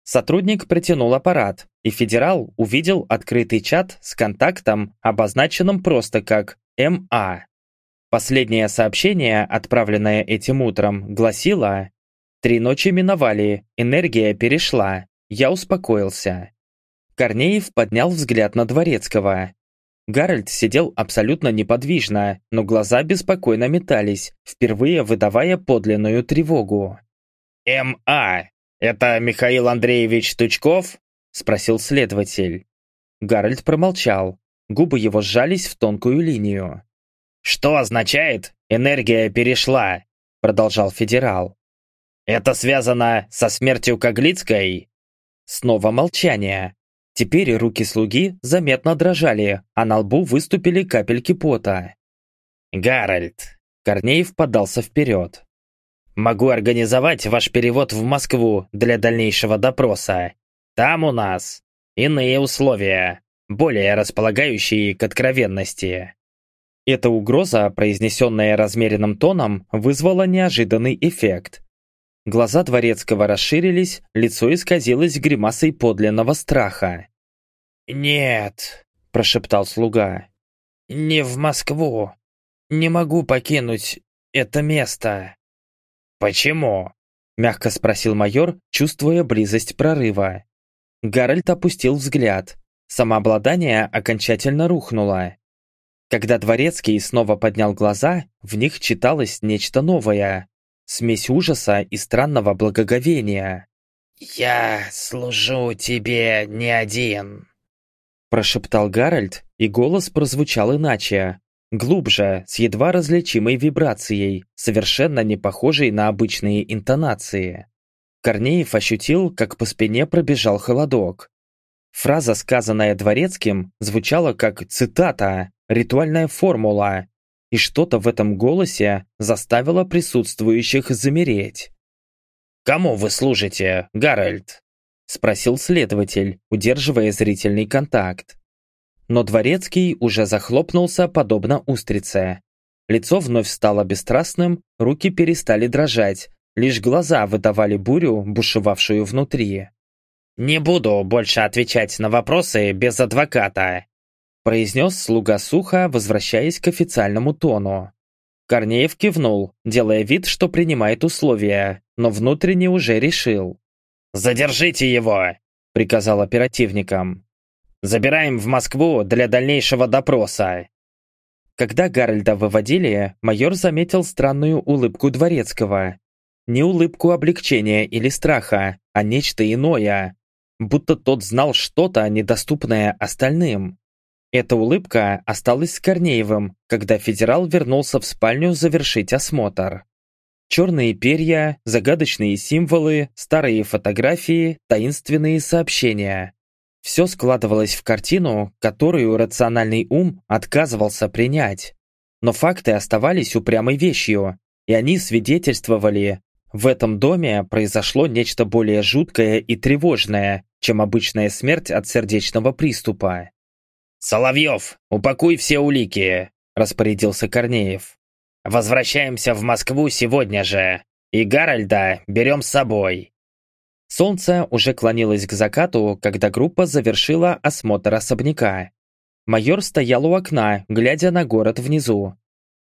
Сотрудник протянул аппарат, и федерал увидел открытый чат с контактом, обозначенным просто как МА. Последнее сообщение, отправленное этим утром, гласило «Три ночи миновали, энергия перешла, я успокоился». Корнеев поднял взгляд на Дворецкого. Гарольд сидел абсолютно неподвижно, но глаза беспокойно метались, впервые выдавая подлинную тревогу. «М.А. Это Михаил Андреевич Тучков?» – спросил следователь. Гарольд промолчал. Губы его сжались в тонкую линию. «Что означает «энергия перешла»?» – продолжал федерал. «Это связано со смертью Коглицкой?» Снова молчание. Теперь руки слуги заметно дрожали, а на лбу выступили капельки пота. «Гарольд!» Корнеев подался вперед. «Могу организовать ваш перевод в Москву для дальнейшего допроса. Там у нас иные условия, более располагающие к откровенности». Эта угроза, произнесенная размеренным тоном, вызвала неожиданный эффект. Глаза Дворецкого расширились, лицо исказилось гримасой подлинного страха. «Нет», – прошептал слуга, – «не в Москву. Не могу покинуть это место». «Почему?» – мягко спросил майор, чувствуя близость прорыва. Гарольд опустил взгляд. Самообладание окончательно рухнуло. Когда Дворецкий снова поднял глаза, в них читалось нечто новое. Смесь ужаса и странного благоговения. «Я служу тебе не один», прошептал Гарольд, и голос прозвучал иначе. Глубже, с едва различимой вибрацией, совершенно не похожей на обычные интонации. Корнеев ощутил, как по спине пробежал холодок. Фраза, сказанная Дворецким, звучала как цитата, ритуальная формула, и что-то в этом голосе заставило присутствующих замереть. «Кому вы служите, Гарольд?» — спросил следователь, удерживая зрительный контакт. Но Дворецкий уже захлопнулся, подобно устрице. Лицо вновь стало бесстрастным, руки перестали дрожать, лишь глаза выдавали бурю, бушевавшую внутри. «Не буду больше отвечать на вопросы без адвоката», произнес слуга сухо, возвращаясь к официальному тону. Корнеев кивнул, делая вид, что принимает условия, но внутренне уже решил. «Задержите его!» – приказал оперативникам. «Забираем в Москву для дальнейшего допроса». Когда Гарольда выводили, майор заметил странную улыбку Дворецкого. Не улыбку облегчения или страха, а нечто иное. Будто тот знал что-то, недоступное остальным. Эта улыбка осталась с Корнеевым, когда федерал вернулся в спальню завершить осмотр. Черные перья, загадочные символы, старые фотографии, таинственные сообщения. Все складывалось в картину, которую рациональный ум отказывался принять. Но факты оставались упрямой вещью, и они свидетельствовали В этом доме произошло нечто более жуткое и тревожное, чем обычная смерть от сердечного приступа. «Соловьев, упакуй все улики», – распорядился Корнеев. «Возвращаемся в Москву сегодня же, и Гарольда берем с собой». Солнце уже клонилось к закату, когда группа завершила осмотр особняка. Майор стоял у окна, глядя на город внизу.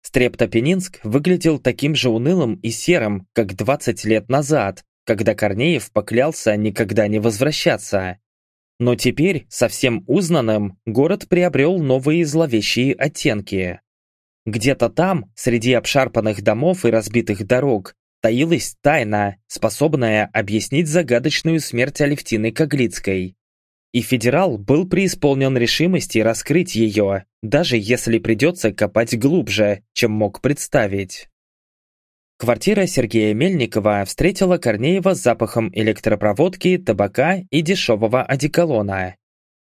Стрептопенинск выглядел таким же унылым и серым, как 20 лет назад, когда Корнеев поклялся никогда не возвращаться. Но теперь, совсем узнанным, город приобрел новые зловещие оттенки. Где-то там, среди обшарпанных домов и разбитых дорог, таилась тайна, способная объяснить загадочную смерть Алевтины Коглицкой. И федерал был преисполнен решимости раскрыть ее, даже если придется копать глубже, чем мог представить. Квартира Сергея Мельникова встретила Корнеева с запахом электропроводки, табака и дешевого одеколона.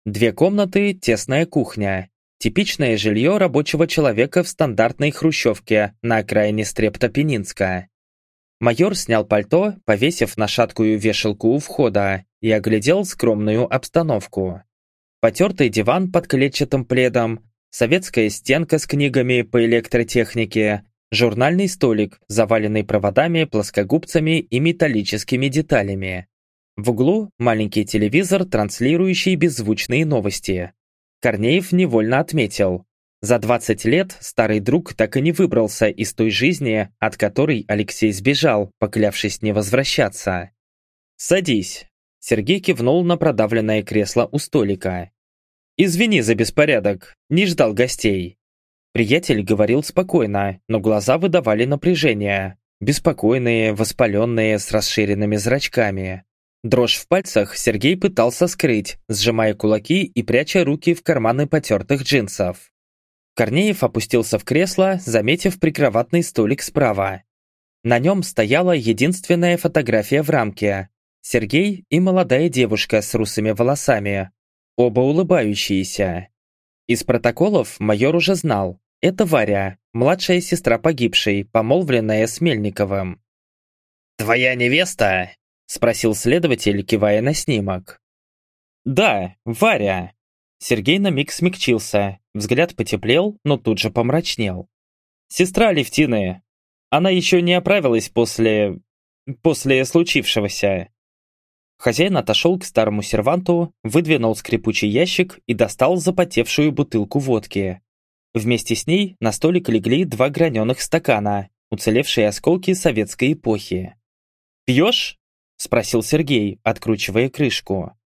Две комнаты, тесная кухня. Типичное жилье рабочего человека в стандартной хрущевке на окраине Стрептопенинска. Майор снял пальто, повесив на шаткую вешалку у входа, и оглядел скромную обстановку. Потертый диван под клетчатым пледом, советская стенка с книгами по электротехнике, журнальный столик, заваленный проводами, плоскогубцами и металлическими деталями. В углу маленький телевизор, транслирующий беззвучные новости. Корнеев невольно отметил, за 20 лет старый друг так и не выбрался из той жизни, от которой Алексей сбежал, поклявшись не возвращаться. «Садись», – Сергей кивнул на продавленное кресло у столика. «Извини за беспорядок, не ждал гостей». Приятель говорил спокойно, но глаза выдавали напряжение. Беспокойные, воспаленные, с расширенными зрачками. Дрожь в пальцах Сергей пытался скрыть, сжимая кулаки и пряча руки в карманы потертых джинсов. Корнеев опустился в кресло, заметив прикроватный столик справа. На нем стояла единственная фотография в рамке. Сергей и молодая девушка с русыми волосами. Оба улыбающиеся. Из протоколов майор уже знал. Это Варя, младшая сестра погибшей, помолвленная с Мельниковым. «Твоя невеста?» – спросил следователь, кивая на снимок. «Да, Варя», Сергей на миг смягчился, взгляд потеплел, но тут же помрачнел. «Сестра Левтины. Она еще не оправилась после... после случившегося». Хозяин отошел к старому серванту, выдвинул скрипучий ящик и достал запотевшую бутылку водки. Вместе с ней на столик легли два граненых стакана, уцелевшие осколки советской эпохи. «Пьешь?» – спросил Сергей, откручивая крышку.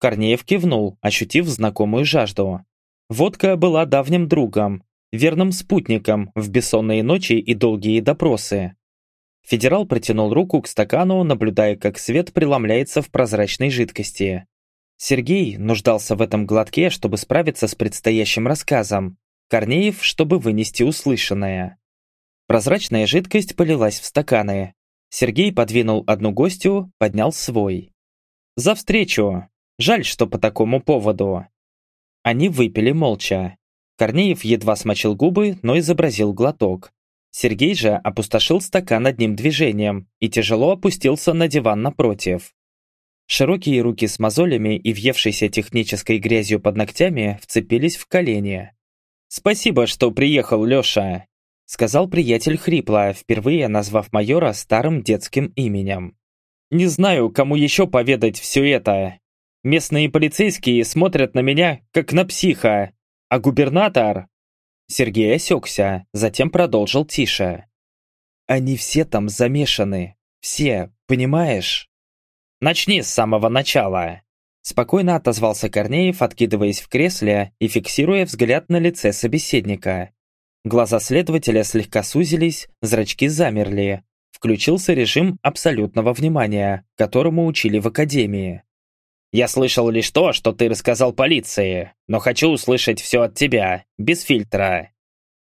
Корнеев кивнул, ощутив знакомую жажду. Водка была давним другом, верным спутником в бессонные ночи и долгие допросы. Федерал протянул руку к стакану, наблюдая, как свет преломляется в прозрачной жидкости. Сергей нуждался в этом глотке, чтобы справиться с предстоящим рассказом. Корнеев, чтобы вынести услышанное. Прозрачная жидкость полилась в стаканы. Сергей подвинул одну гостю, поднял свой. «За встречу!» Жаль, что по такому поводу. Они выпили молча. Корнеев едва смочил губы, но изобразил глоток. Сергей же опустошил стакан одним движением и тяжело опустился на диван напротив. Широкие руки с мозолями и въевшейся технической грязью под ногтями вцепились в колени. «Спасибо, что приехал, Лёша», — сказал приятель хрипло, впервые назвав майора старым детским именем. «Не знаю, кому еще поведать все это, Местные полицейские смотрят на меня, как на психа. А губернатор...» Сергей осекся, затем продолжил тише. «Они все там замешаны. Все, понимаешь?» «Начни с самого начала», Спокойно отозвался Корнеев, откидываясь в кресле и фиксируя взгляд на лице собеседника. Глаза следователя слегка сузились, зрачки замерли. Включился режим абсолютного внимания, которому учили в академии. Я слышал лишь то, что ты рассказал полиции, но хочу услышать все от тебя, без фильтра».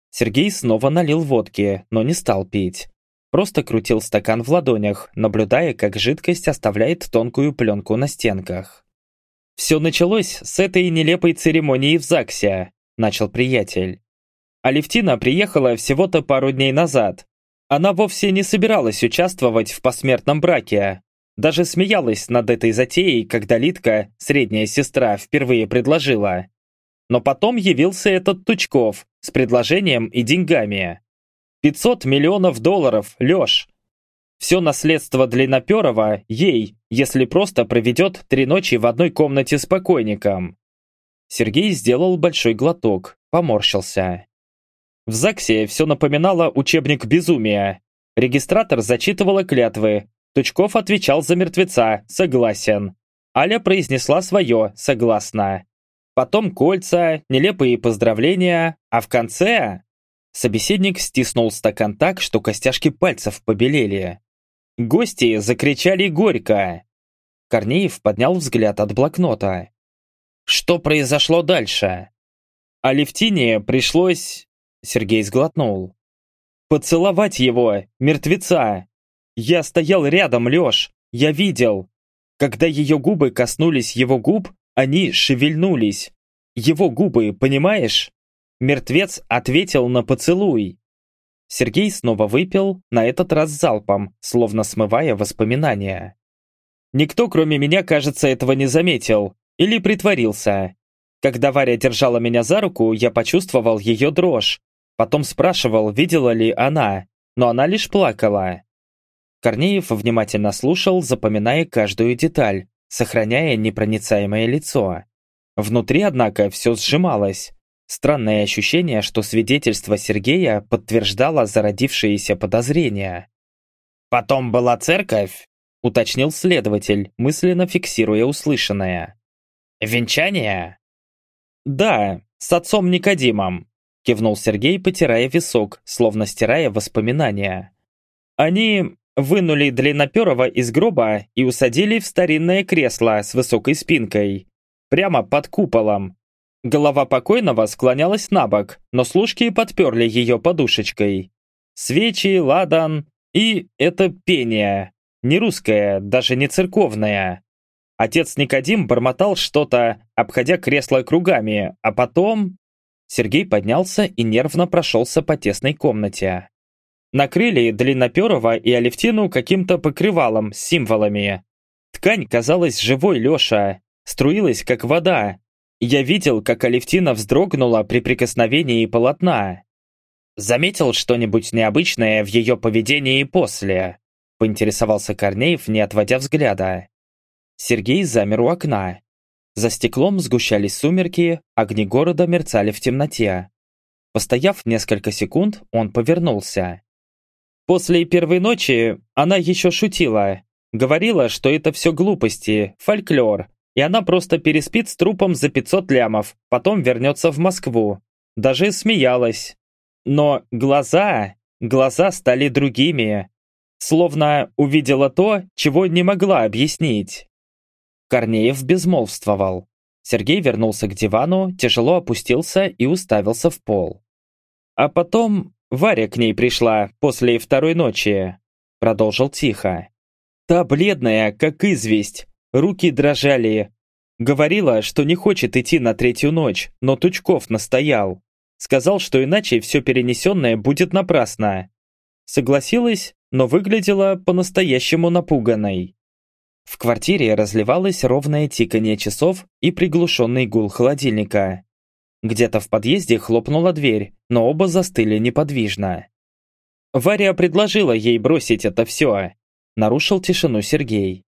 Сергей снова налил водки, но не стал пить. Просто крутил стакан в ладонях, наблюдая, как жидкость оставляет тонкую пленку на стенках. «Все началось с этой нелепой церемонии в ЗАГСе», – начал приятель. Алевтина приехала всего-то пару дней назад. Она вовсе не собиралась участвовать в посмертном браке. Даже смеялась над этой затеей, когда Литка, средняя сестра, впервые предложила. Но потом явился этот Тучков с предложением и деньгами. 500 миллионов долларов, Лёш. Все наследство Длинноперова ей, если просто проведет три ночи в одной комнате с покойником. Сергей сделал большой глоток, поморщился. В ЗАГСе все напоминало учебник безумия. Регистратор зачитывала клятвы. Тучков отвечал за мертвеца, согласен. Аля произнесла свое, согласно. Потом кольца, нелепые поздравления, а в конце... Собеседник стиснул стакан так, что костяшки пальцев побелели. Гости закричали горько. Корнеев поднял взгляд от блокнота. Что произошло дальше? А Левтине пришлось Сергей сглотнул. «Поцеловать его, мертвеца! Я стоял рядом, Лёш, я видел. Когда ее губы коснулись его губ, они шевельнулись. Его губы, понимаешь? Мертвец ответил на поцелуй». Сергей снова выпил, на этот раз залпом, словно смывая воспоминания. Никто, кроме меня, кажется, этого не заметил. Или притворился. Когда Варя держала меня за руку, я почувствовал ее дрожь, Потом спрашивал, видела ли она, но она лишь плакала. Корнеев внимательно слушал, запоминая каждую деталь, сохраняя непроницаемое лицо. Внутри, однако, все сжималось. Странное ощущение, что свидетельство Сергея подтверждало зародившиеся подозрения. «Потом была церковь?» — уточнил следователь, мысленно фиксируя услышанное. «Венчание?» «Да, с отцом Никодимом. Кивнул Сергей, потирая висок, словно стирая воспоминания. Они вынули Длинноперова из гроба и усадили в старинное кресло с высокой спинкой. Прямо под куполом. Голова покойного склонялась на бок, но служки подперли ее подушечкой. Свечи, ладан и это пение. Не русское, даже не церковное. Отец Никодим бормотал что-то, обходя кресло кругами, а потом... Сергей поднялся и нервно прошелся по тесной комнате. Накрыли Длинноперова и Алевтину каким-то покрывалом с символами. Ткань казалась живой, Леша, струилась, как вода. Я видел, как Алевтина вздрогнула при прикосновении полотна. Заметил что-нибудь необычное в ее поведении после? Поинтересовался Корнеев, не отводя взгляда. Сергей замер у окна. За стеклом сгущались сумерки, огни города мерцали в темноте. Постояв несколько секунд, он повернулся. После первой ночи она еще шутила. Говорила, что это все глупости, фольклор, и она просто переспит с трупом за 500 лямов, потом вернется в Москву. Даже смеялась. Но глаза, глаза стали другими. Словно увидела то, чего не могла объяснить. Корнеев безмолвствовал. Сергей вернулся к дивану, тяжело опустился и уставился в пол. А потом Варя к ней пришла после второй ночи. Продолжил тихо. Та бледная, как известь, руки дрожали. Говорила, что не хочет идти на третью ночь, но Тучков настоял. Сказал, что иначе все перенесенное будет напрасно. Согласилась, но выглядела по-настоящему напуганной. В квартире разливалось ровное тиканье часов и приглушенный гул холодильника. Где-то в подъезде хлопнула дверь, но оба застыли неподвижно. Варя предложила ей бросить это все. Нарушил тишину Сергей.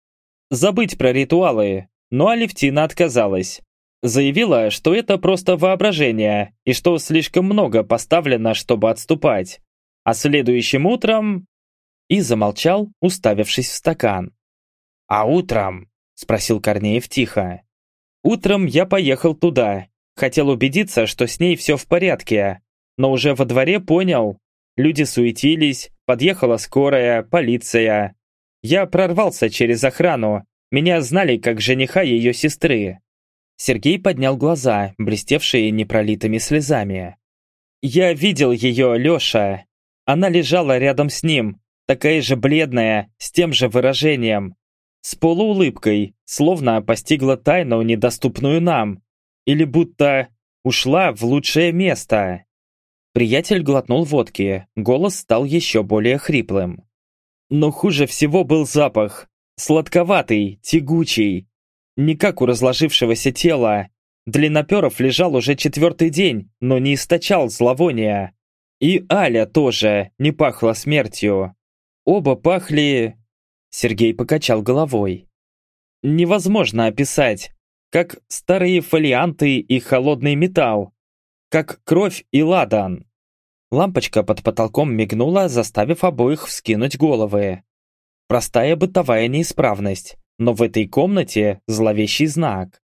Забыть про ритуалы, но Алевтина отказалась. Заявила, что это просто воображение и что слишком много поставлено, чтобы отступать. А следующим утром... И замолчал, уставившись в стакан. «А утром?» – спросил Корнеев тихо. «Утром я поехал туда. Хотел убедиться, что с ней все в порядке. Но уже во дворе понял. Люди суетились, подъехала скорая, полиция. Я прорвался через охрану. Меня знали как жениха ее сестры». Сергей поднял глаза, блестевшие непролитыми слезами. «Я видел ее, Леша. Она лежала рядом с ним, такая же бледная, с тем же выражением с полуулыбкой, словно постигла тайну, недоступную нам, или будто ушла в лучшее место. Приятель глотнул водки, голос стал еще более хриплым. Но хуже всего был запах. Сладковатый, тягучий. Не как у разложившегося тела. Длинноперов лежал уже четвертый день, но не источал зловония. И Аля тоже не пахла смертью. Оба пахли... Сергей покачал головой. Невозможно описать, как старые фолианты и холодный металл, как кровь и ладан. Лампочка под потолком мигнула, заставив обоих вскинуть головы. Простая бытовая неисправность, но в этой комнате зловещий знак.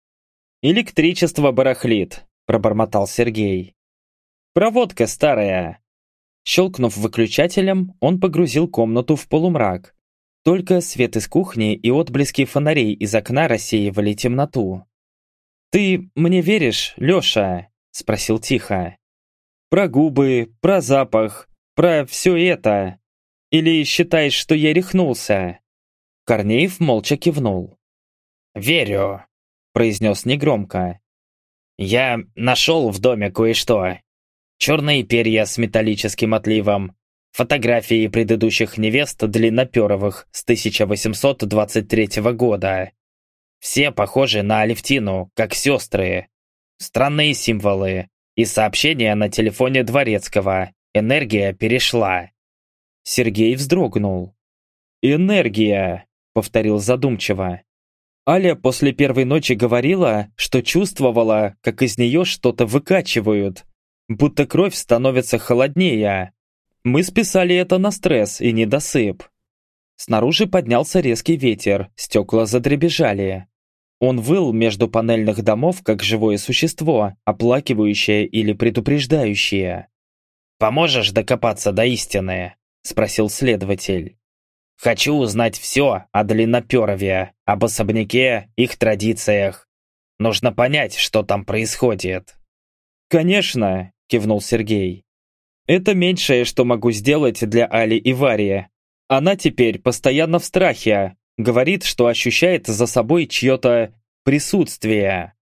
«Электричество барахлит», – пробормотал Сергей. «Проводка старая». Щелкнув выключателем, он погрузил комнату в полумрак. Только свет из кухни и отблески фонарей из окна рассеивали темноту. «Ты мне веришь, Лёша?» – спросил тихо. «Про губы, про запах, про все это. Или считаешь, что я рехнулся?» Корнеев молча кивнул. «Верю», – произнес негромко. «Я нашел в доме кое-что. Черные перья с металлическим отливом, фотографии предыдущих невест длинноперовых с 1823 года. Все похожи на Алевтину, как сестры. Странные символы и сообщения на телефоне Дворецкого. Энергия перешла. Сергей вздрогнул. «Энергия», — повторил задумчиво. Аля после первой ночи говорила, что чувствовала, как из нее что-то выкачивают, будто кровь становится холоднее. Мы списали это на стресс и недосып. Снаружи поднялся резкий ветер, стекла задребежали. Он выл между панельных домов, как живое существо, оплакивающее или предупреждающее. «Поможешь докопаться до истины?» – спросил следователь. «Хочу узнать все о Длинноперове, об особняке, их традициях. Нужно понять, что там происходит». «Конечно», – кивнул Сергей. Это меньшее, что могу сделать для Али и Варии. Она теперь постоянно в страхе, говорит, что ощущает за собой чье-то присутствие.